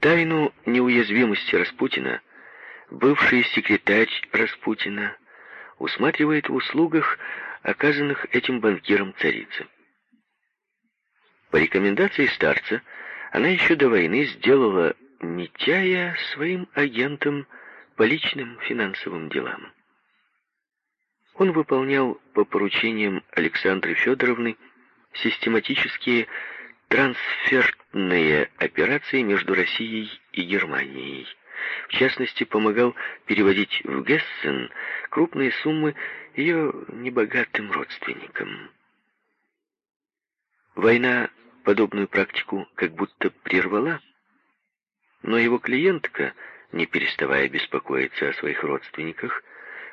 Тайну неуязвимости Распутина бывший секретарь Распутина усматривает в услугах, оказанных этим банкиром царицы. По рекомендации старца, она еще до войны сделала Митяя своим агентом по личным финансовым делам. Он выполнял по поручениям Александры Федоровны систематические трансфертные операции между Россией и Германией. В частности, помогал переводить в Гессен крупные суммы ее небогатым родственникам. Война подобную практику как будто прервала, но его клиентка, не переставая беспокоиться о своих родственниках,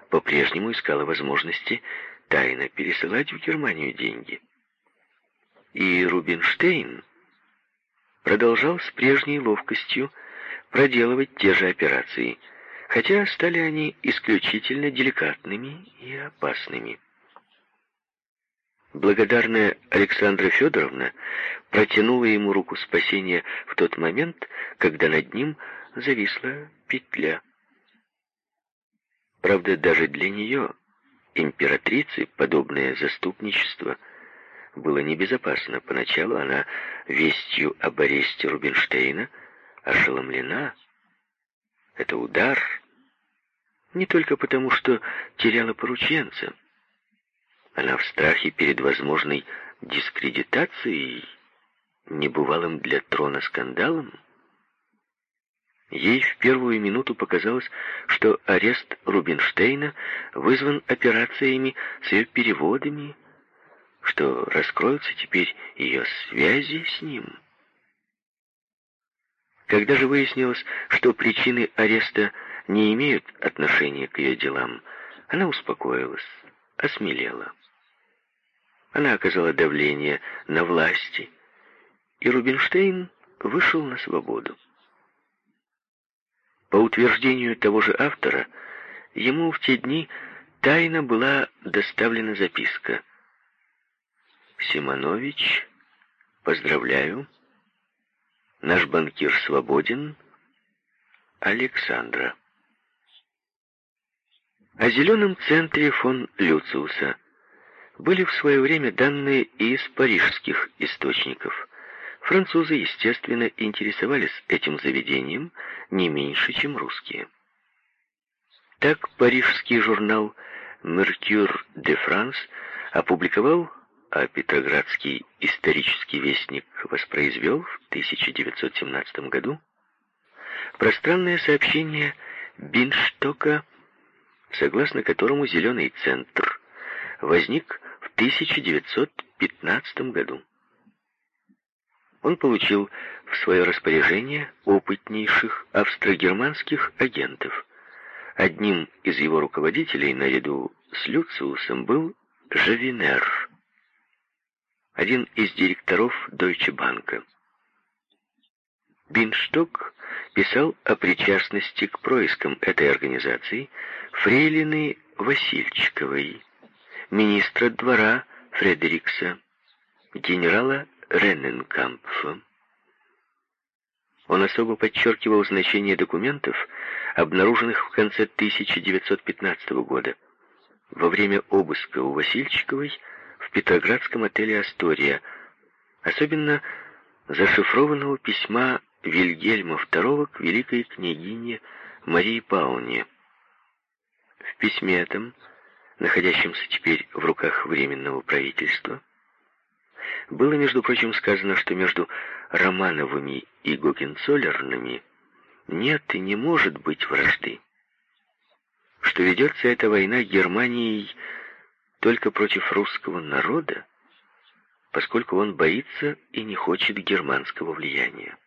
по-прежнему искала возможности тайно пересылать в Германию деньги. И Рубинштейн продолжал с прежней ловкостью проделывать те же операции, хотя стали они исключительно деликатными и опасными. Благодарная Александра Федоровна протянула ему руку спасения в тот момент, когда над ним зависла петля. Правда, даже для нее, императрицы, подобное заступничество было небезопасно. Поначалу она вестью об аресте Рубинштейна ошеломлена. Это удар не только потому, что теряла порученца. Она в страхе перед возможной дискредитацией, небывалым для трона скандалом. Ей в первую минуту показалось, что арест Рубинштейна вызван операциями с ее переводами, что раскроются теперь ее связи с ним. Когда же выяснилось, что причины ареста не имеют отношения к ее делам, она успокоилась, осмелела. Она оказала давление на власти, и Рубинштейн вышел на свободу. По утверждению того же автора, ему в те дни тайно была доставлена записка. «Симонович, поздравляю, наш банкир свободен, Александра». О зеленом центре фон Люциуса были в свое время данные из парижских источников – Французы, естественно, интересовались этим заведением не меньше, чем русские. Так парижский журнал «Меркюр де Франс» опубликовал, а Петроградский исторический вестник воспроизвел в 1917 году пространное сообщение Бинштока, согласно которому «Зеленый центр» возник в 1915 году он получил в свое распоряжение опытнейших австрогерманских агентов. Одним из его руководителей наряду с Люциусом был Жавинер, один из директоров Deutsche Bank. Биншток писал о причастности к проискам этой организации фрейлины Васильчиковой, министра двора Фредерикса, генерала Ренненкампфа. Он особо подчеркивал значение документов, обнаруженных в конце 1915 года, во время обыска у Васильчиковой петроградском отеле «Астория», особенно зашифрованного письма Вильгельма II к великой княгине Марии Пауне. В письме этом, находящемся теперь в руках Временного правительства, было, между прочим, сказано, что между Романовыми и Гогенцоллерными нет и не может быть вражды, что ведется эта война Германией только против русского народа, поскольку он боится и не хочет германского влияния.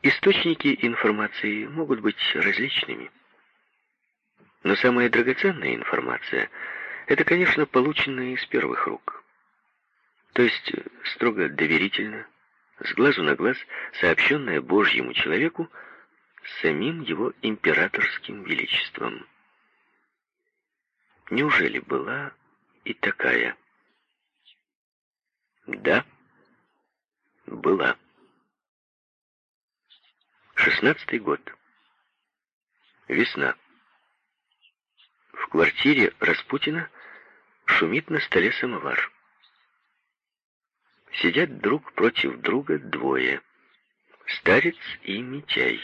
Источники информации могут быть различными. Но самая драгоценная информация – это, конечно, полученная из первых рук то есть строго доверительно, с глазу на глаз, сообщенное Божьему человеку самим его императорским величеством. Неужели была и такая? Да, была. Шестнадцатый год. Весна. В квартире Распутина шумит на столе самовар. Сидят друг против друга двое. Старец и Митяй.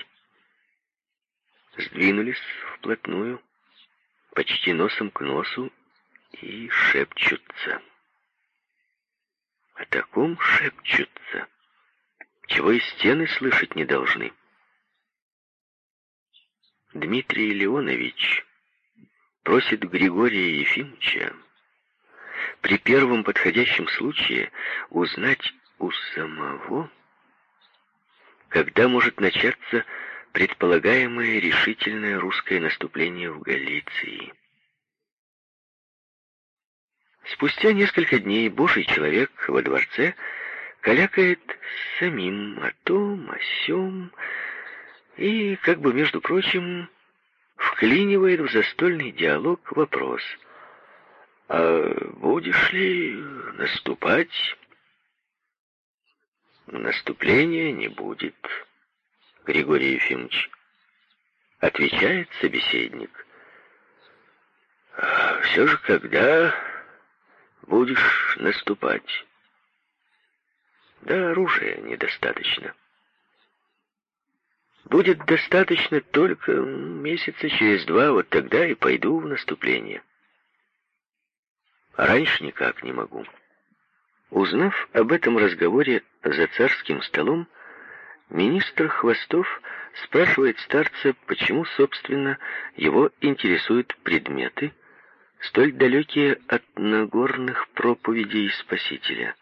Сдвинулись вплотную, почти носом к носу, и шепчутся. О таком шепчутся, чего и стены слышать не должны. Дмитрий Леонович просит Григория Ефимовича при первом подходящем случае узнать у самого, когда может начаться предполагаемое решительное русское наступление в Галиции. Спустя несколько дней Божий человек во дворце калякает самим о том, о сём, и, как бы между прочим, вклинивает в застольный диалог вопрос «А будешь ли наступать?» «Наступления не будет», — Григорий Ефимович. Отвечает собеседник. «А все же когда будешь наступать?» «Да оружия недостаточно». Будет достаточно только месяца через два, вот тогда и пойду в наступление. А раньше никак не могу. Узнав об этом разговоре за царским столом, министр Хвостов спрашивает старца, почему, собственно, его интересуют предметы, столь далекие от нагорных проповедей Спасителя,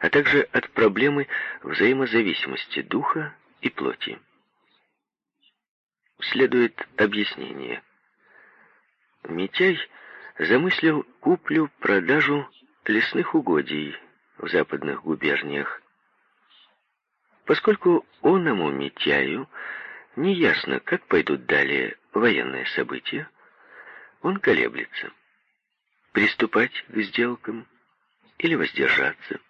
а также от проблемы взаимозависимости духа и плоти следует объяснение. Митяй замыслил куплю-продажу лесных угодий в западных губерниях. Поскольку оному Митяю неясно, как пойдут далее военные события, он колеблется. Приступать к сделкам или воздержаться.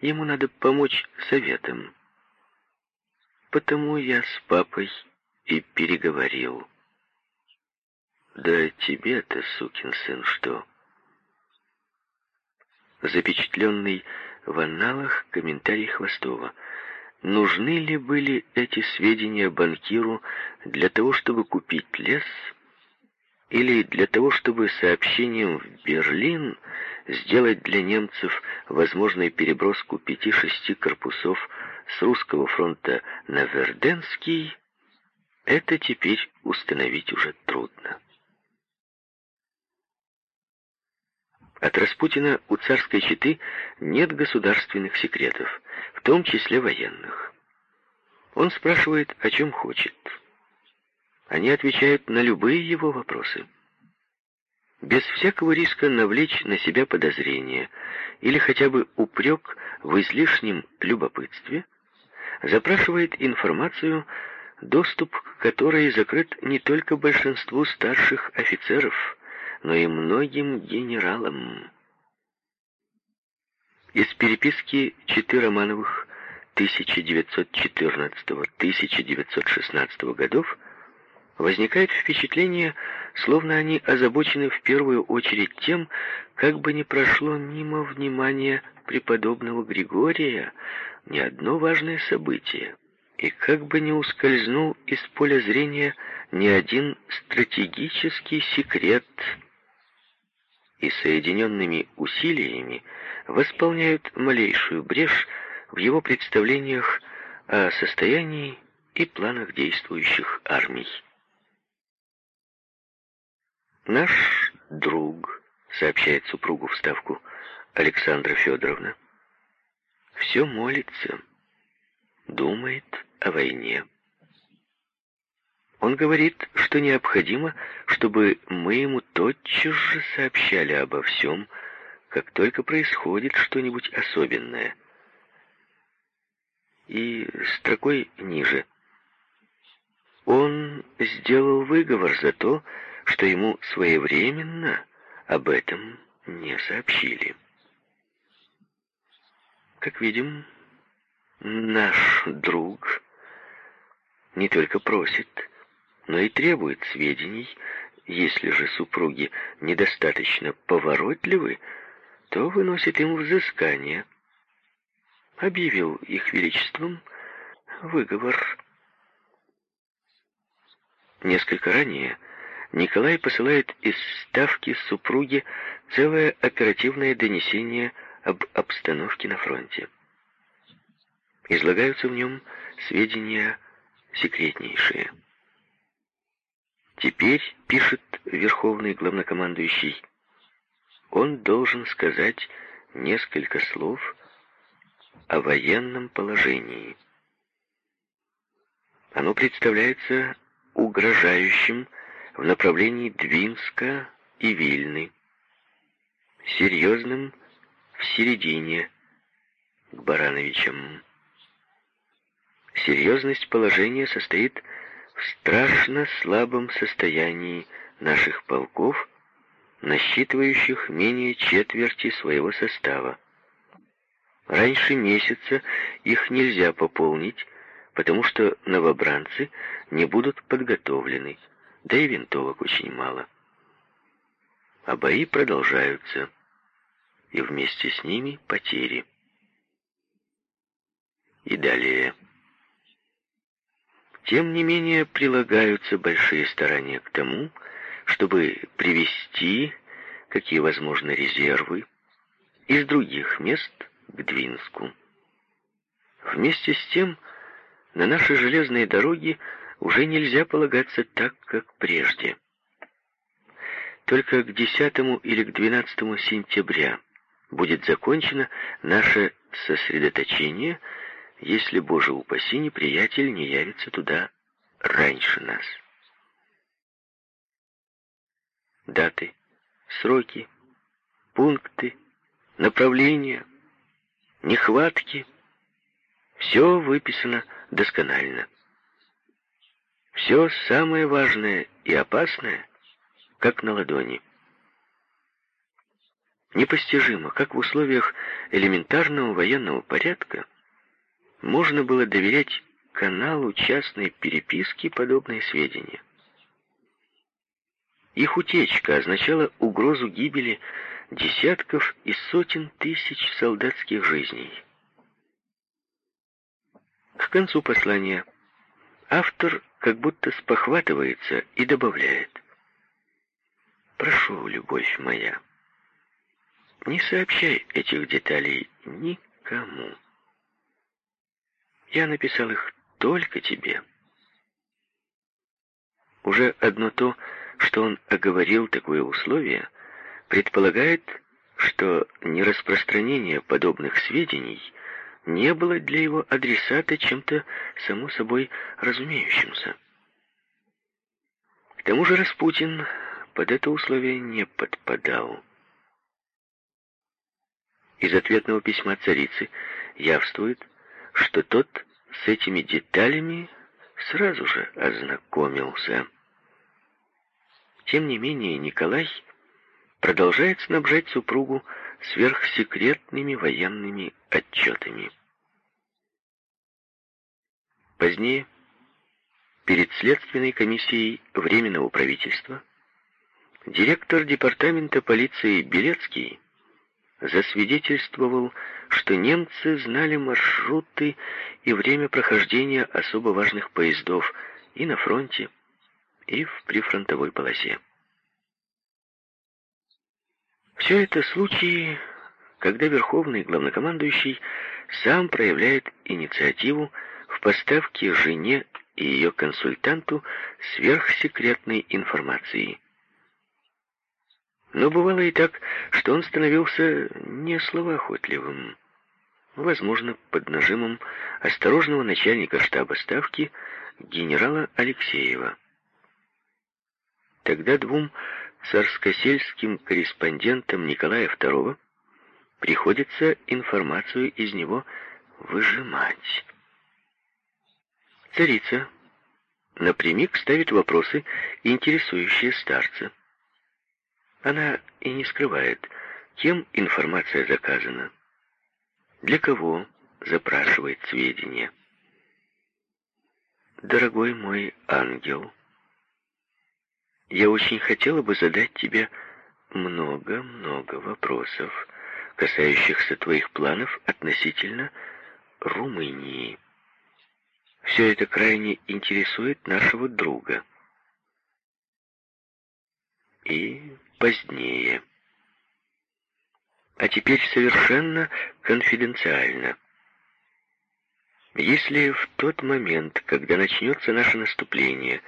Ему надо помочь советам. Потому я с папой и переговорил. Да тебе-то, сукин сын, что? Запечатленный в аналах комментарий Хвостова. Нужны ли были эти сведения банкиру для того, чтобы купить лес, или для того, чтобы сообщением в Берлин сделать для немцев возможной переброску пяти-шести корпусов с русского фронта на Верденский, это теперь установить уже трудно. От Распутина у царской четы нет государственных секретов, в том числе военных. Он спрашивает, о чем хочет. Они отвечают на любые его вопросы. Без всякого риска навлечь на себя подозрения или хотя бы упрек в излишнем любопытстве, запрашивает информацию доступ к которой закрыт не только большинству старших офицеров, но и многим генералам. Из переписки Читы Романовых 1914-1916 годов возникает впечатление, словно они озабочены в первую очередь тем, как бы не прошло мимо внимания преподобного Григория ни одно важное событие и как бы не ускользнул из поля зрения ни один стратегический секрет, и соединенными усилиями восполняют малейшую брешь в его представлениях о состоянии и планах действующих армий. «Наш друг», — сообщает супругу вставку Александра Федоровна, — «все молится, думает о войне. Он говорит, что необходимо, чтобы мы ему тотчас же сообщали обо всем, как только происходит что-нибудь особенное. И строкой ниже. Он сделал выговор за то, что ему своевременно об этом не сообщили. Как видим, наш друг не только просит, но и требует сведений. Если же супруги недостаточно поворотливы, то выносит им взыскание. Объявил их величеством выговор. Несколько ранее Николай посылает из ставки супруге целое оперативное донесение об обстановке на фронте. Излагаются в нем сведения секретнейшие. Теперь, пишет верховный главнокомандующий, он должен сказать несколько слов о военном положении. Оно представляется угрожающим в направлении Двинска и Вильны, серьезным в середине к Барановичам. Серьезность положения состоит в страшно слабом состоянии наших полков, насчитывающих менее четверти своего состава. Раньше месяца их нельзя пополнить, потому что новобранцы не будут подготовлены, да и винтовок очень мало. А бои продолжаются, и вместе с ними потери. И далее. Тем не менее, прилагаются большие старания к тому, чтобы привести, какие возможны резервы, из других мест к Двинску. Вместе с тем, на наши железные дороги уже нельзя полагаться так, как прежде. Только к 10 или к 12 сентября будет закончено наше сосредоточение – если, Боже упаси, неприятель не явится туда раньше нас. Даты, сроки, пункты, направления, нехватки — все выписано досконально. Все самое важное и опасное, как на ладони. Непостижимо, как в условиях элементарного военного порядка можно было доверять каналу частной переписки подобные сведения. Их утечка означала угрозу гибели десятков и сотен тысяч солдатских жизней. К концу послания автор как будто спохватывается и добавляет «Прошу, любовь моя, не сообщай этих деталей никому». Я написал их только тебе. Уже одно то, что он оговорил такое условие, предполагает, что нераспространение подобных сведений не было для его адресата чем-то само собой разумеющимся. К тому же Распутин под это условие не подпадал. Из ответного письма царицы явствует, что тот с этими деталями сразу же ознакомился. Тем не менее, Николай продолжает снабжать супругу сверхсекретными военными отчетами. Позднее, перед следственной комиссией Временного правительства, директор департамента полиции Белецкий засвидетельствовал, что немцы знали маршруты и время прохождения особо важных поездов и на фронте, и в прифронтовой полосе. Все это случаи, когда верховный главнокомандующий сам проявляет инициативу в поставке жене и ее консультанту сверхсекретной информации – но бывало и так, что он становился не словоохотливым. Возможно, под нажимом осторожного начальника штаба ставки генерала Алексеева. Тогда двум царскосельским корреспондентам Николая II приходится информацию из него выжимать. Царица напрямик ставит вопросы, интересующие старца. Она и не скрывает, кем информация заказана, для кого запрашивает сведения. дорогой мой ангел, я очень хотела бы задать тебе много-много вопросов, касающихся твоих планов относительно Румынии. Все это крайне интересует нашего друга. И позднее. А теперь совершенно конфиденциально. Если в тот момент, когда начнется наше наступление,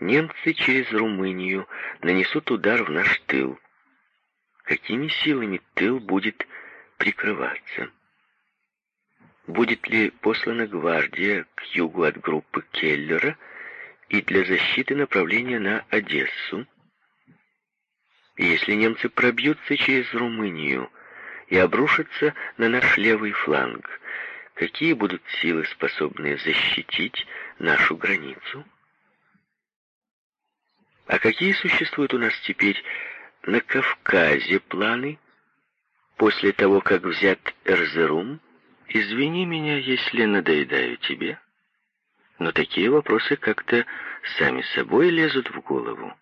немцы через Румынию нанесут удар в наш тыл, какими силами тыл будет прикрываться? Будет ли послана гвардия к югу от группы Келлера и для защиты направления на Одессу? Если немцы пробьются через Румынию и обрушатся на наш левый фланг, какие будут силы, способные защитить нашу границу? А какие существуют у нас теперь на Кавказе планы после того, как взят Эрзерум? Извини меня, если надоедаю тебе, но такие вопросы как-то сами собой лезут в голову.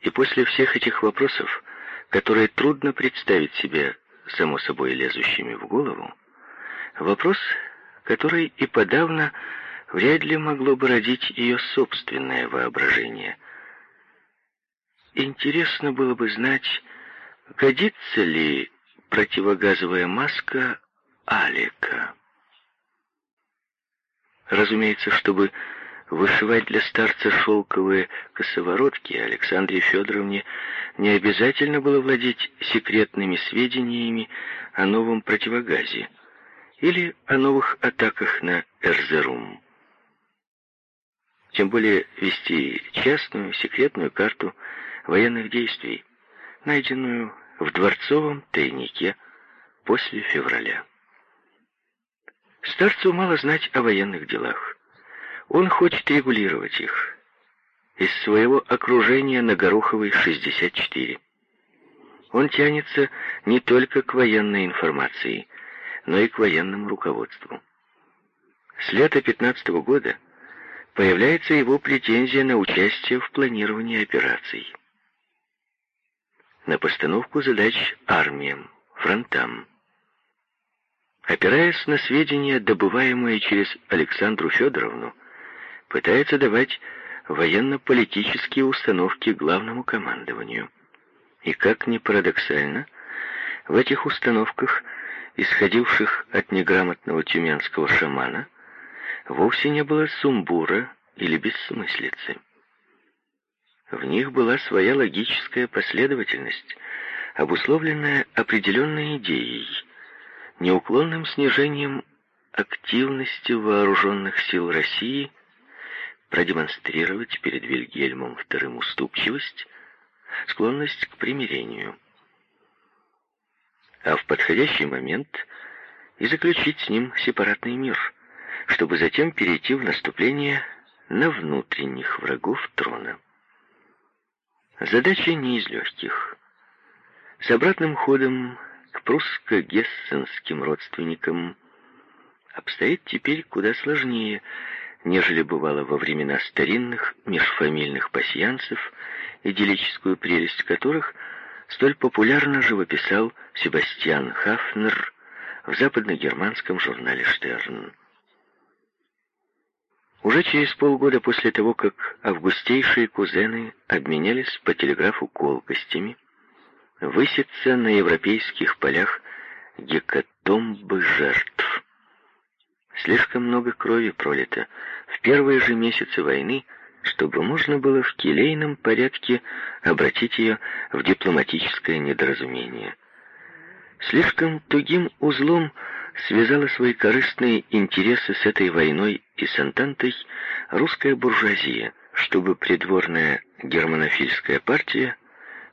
И после всех этих вопросов, которые трудно представить себе само собой лезущими в голову, вопрос, который и подавно вряд ли могло бы родить ее собственное воображение. Интересно было бы знать, годится ли противогазовая маска Алика. Разумеется, чтобы вышивать для старца шелковые косоворотки, Александре Федоровне не обязательно было владеть секретными сведениями о новом противогазе или о новых атаках на Эрзерум. Тем более вести частную секретную карту военных действий, найденную в дворцовом тайнике после февраля. Старцу мало знать о военных делах. Он хочет регулировать их из своего окружения на Гороховой 64. Он тянется не только к военной информации, но и к военному руководству. С лета 15 -го года появляется его претензия на участие в планировании операций на постановку задач армиям, фронтам. Опираясь на сведения, добываемые через Александру Федоровну, пытается давать военно-политические установки главному командованию. И как ни парадоксально, в этих установках, исходивших от неграмотного тюменского шамана, вовсе не было сумбура или бессмыслицы. В них была своя логическая последовательность, обусловленная определенной идеей, неуклонным снижением активности вооруженных сил России, продемонстрировать перед Вильгельмом II уступчивость, склонность к примирению. А в подходящий момент и заключить с ним сепаратный мир, чтобы затем перейти в наступление на внутренних врагов трона. Задача не из легких. С обратным ходом к прусско-гессенским родственникам обстоит теперь куда сложнее, нежели бывало во времена старинных межфамильных пасьянцев, идиллическую прелесть которых столь популярно живописал Себастьян Хафнер в западно-германском журнале «Штерн». Уже через полгода после того, как августейшие кузены обменялись по телеграфу колкостями, высится на европейских полях гекатомбы жертв. Слишком много крови пролито в первые же месяцы войны, чтобы можно было в келейном порядке обратить ее в дипломатическое недоразумение. Слишком тугим узлом связала свои корыстные интересы с этой войной и с Антантой русская буржуазия, чтобы придворная германофильская партия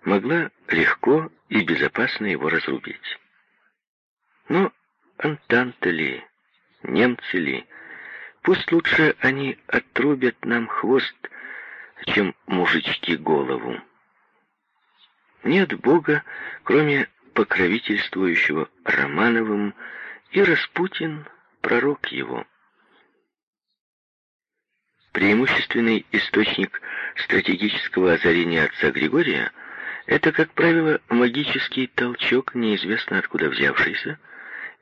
могла легко и безопасно его разрубить. Но Антанта ли, немцы ли, пусть лучше они отрубят нам хвост, чем мужички голову. Нет Бога, кроме покровительствующего Романовым и Распутин — пророк его. Преимущественный источник стратегического озарения отца Григория — это, как правило, магический толчок, неизвестно откуда взявшийся,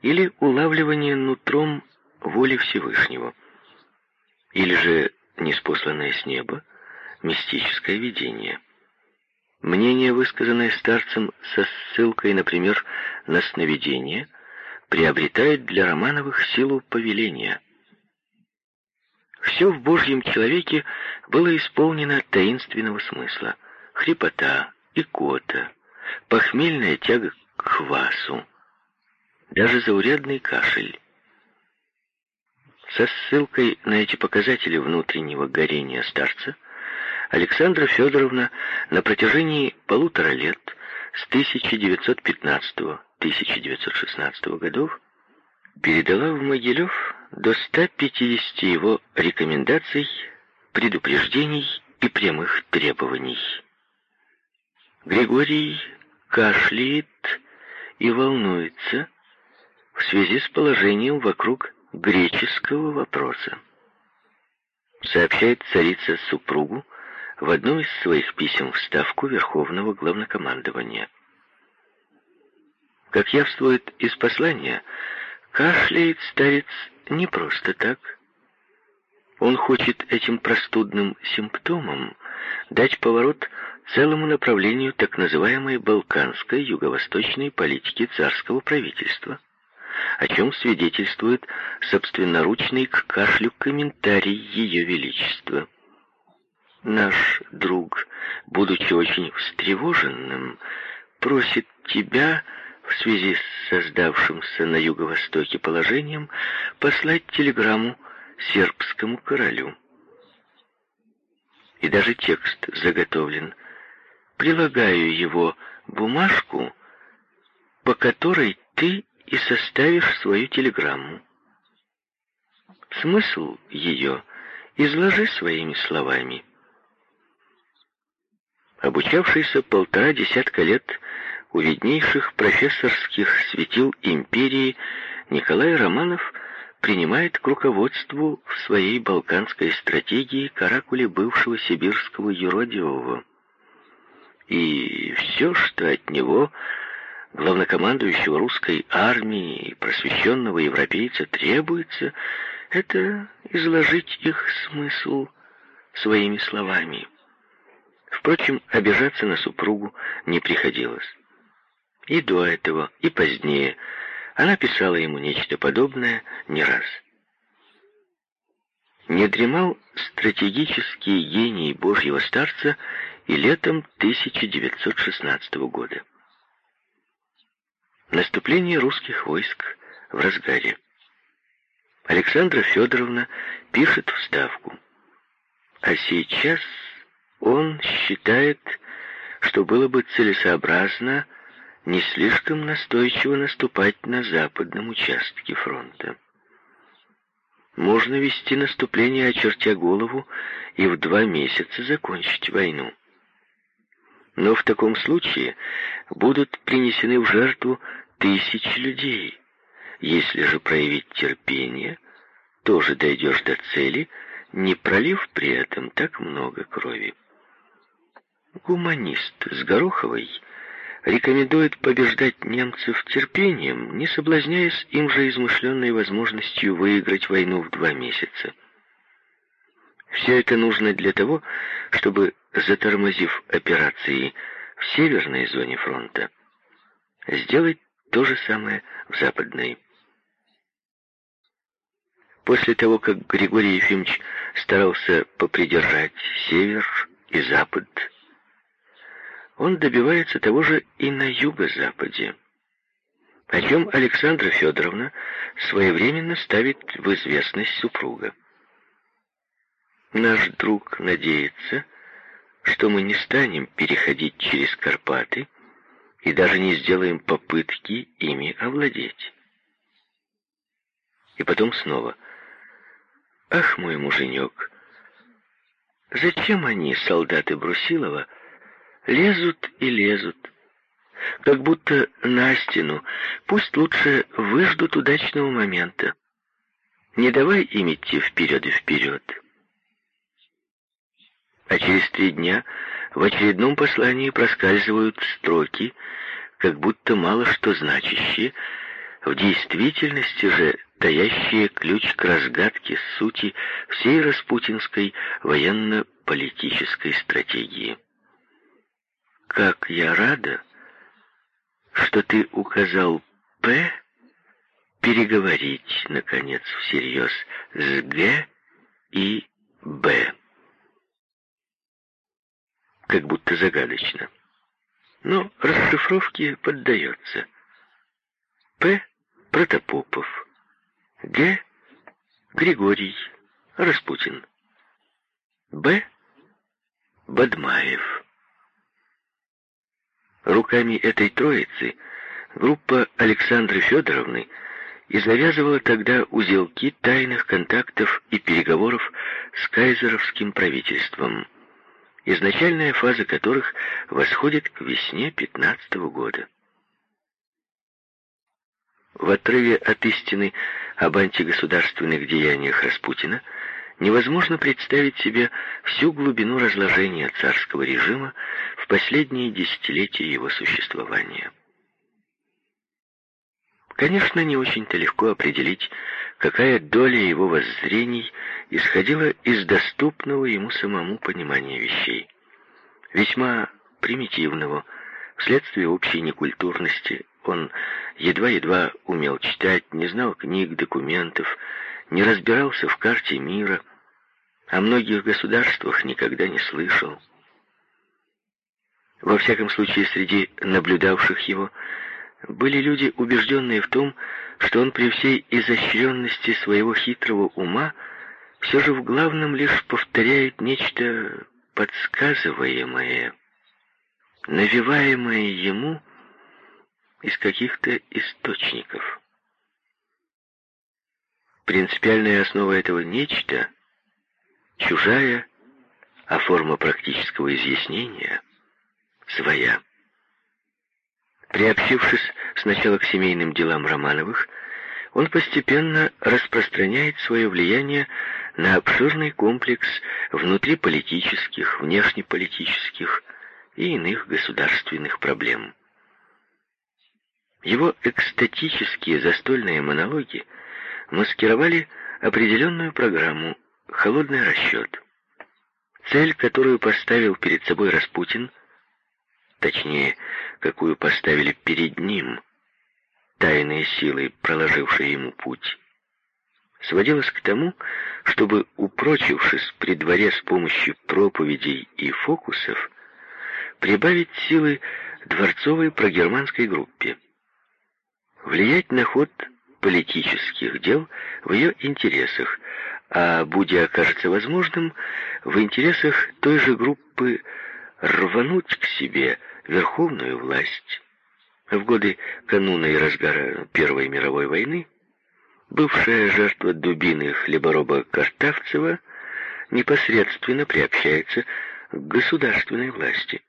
или улавливание нутром воли Всевышнего, или же неспосланное с неба мистическое видение. Мнение, высказанное старцем со ссылкой, например, на сновидение, приобретает для Романовых силу повеления. Все в Божьем человеке было исполнено таинственного смысла. Хрипота, икота, похмельная тяга к хвасу, даже заурядный кашель. Со ссылкой на эти показатели внутреннего горения старца Александра Федоровна на протяжении полутора лет с 1915-1916 годов передала в Могилев до 150 его рекомендаций, предупреждений и прямых требований. Григорий кашляет и волнуется в связи с положением вокруг греческого вопроса. Сообщает царица супругу в одном из своих писем в Ставку Верховного Главнокомандования. Как явствует из послания, кашляет старец не просто так. Он хочет этим простудным симптомам дать поворот целому направлению так называемой балканской юго-восточной политики царского правительства, о чем свидетельствует собственноручный к кашлю комментарий Ее Величества. Наш друг, будучи очень встревоженным, просит тебя в связи с создавшимся на юго-востоке положением послать телеграмму сербскому королю. И даже текст заготовлен. Прилагаю его бумажку, по которой ты и составишь свою телеграмму. Смысл ее изложи своими словами. Обучавшийся полтора десятка лет у виднейших профессорских светил империи Николай Романов принимает к руководству в своей балканской стратегии каракули бывшего сибирского юродивого. И все, что от него, главнокомандующего русской армии и просвещенного европейца, требуется, это изложить их смысл своими словами. Впрочем, обижаться на супругу не приходилось. И до этого, и позднее она писала ему нечто подобное не раз. Не дремал стратегический гений Божьего старца и летом 1916 года. Наступление русских войск в разгаре. Александра Федоровна пишет вставку. А сейчас он считает, что было бы целесообразно не слишком настойчиво наступать на западном участке фронта. Можно вести наступление, очертя голову, и в два месяца закончить войну. Но в таком случае будут принесены в жертву тысячи людей. Если же проявить терпение, тоже дойдешь до цели, не пролив при этом так много крови. Гуманист с Гороховой рекомендует побеждать немцев терпением, не соблазняясь им же измышленной возможностью выиграть войну в два месяца. Все это нужно для того, чтобы, затормозив операции в северной зоне фронта, сделать то же самое в западной. После того, как Григорий Ефимович старался попридержать север и запад он добивается того же и на юго-западе, о чем Александра Федоровна своевременно ставит в известность супруга. Наш друг надеется, что мы не станем переходить через Карпаты и даже не сделаем попытки ими овладеть. И потом снова. Ах, мой муженек, зачем они, солдаты Брусилова, Лезут и лезут. Как будто на стену. Пусть лучше выждут удачного момента. Не давай им идти вперед и вперед. А через три дня в очередном послании проскальзывают строки, как будто мало что значащие, в действительности же таящие ключ к разгадке сути всей распутинской военно-политической стратегии. «Как я рада, что ты указал П переговорить, наконец, всерьез с Г и Б» как будто загадочно. Но расшифровке поддается. П. Протопопов. Г. Григорий Распутин. Б. Бадмаев. Руками этой троицы группа Александры Федоровны и завязывала тогда узелки тайных контактов и переговоров с кайзеровским правительством изначальная фаза которых восходит к весне 15 -го года. В отрыве от истины об антигосударственных деяниях Распутина невозможно представить себе всю глубину разложения царского режима в последние десятилетия его существования. Конечно, не очень-то легко определить, какая доля его воззрений исходила из доступного ему самому понимания вещей. Весьма примитивного, вследствие общей некультурности, он едва-едва умел читать, не знал книг, документов, не разбирался в карте мира, о многих государствах никогда не слышал. Во всяком случае, среди наблюдавших его были люди, убежденные в том, что он при всей изощренности своего хитрого ума все же в главном лишь повторяет нечто подсказываемое, навиваемое ему из каких-то источников. Принципиальная основа этого нечто — чужая, а форма практического изъяснения — своя. Приобщившись сначала к семейным делам Романовых, он постепенно распространяет свое влияние на обширный комплекс внутриполитических, внешнеполитических и иных государственных проблем. Его экстатические застольные монологи маскировали определенную программу «Холодный расчет». Цель, которую поставил перед собой Распутин, точнее, какую поставили перед ним тайные силы, проложившие ему путь, сводилась к тому, чтобы, упрочившись при дворе с помощью проповедей и фокусов, прибавить силы дворцовой прогерманской группе, влиять на ход политических дел в ее интересах, а, будя окажется возможным, в интересах той же группы рвануть к себе верховную власть. В годы кануна и разгара Первой мировой войны бывшая жертва дубины хлебороба Картавцева непосредственно приобщается к государственной власти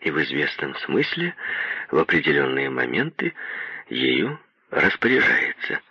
и в известном смысле в определенные моменты ею распоряжается –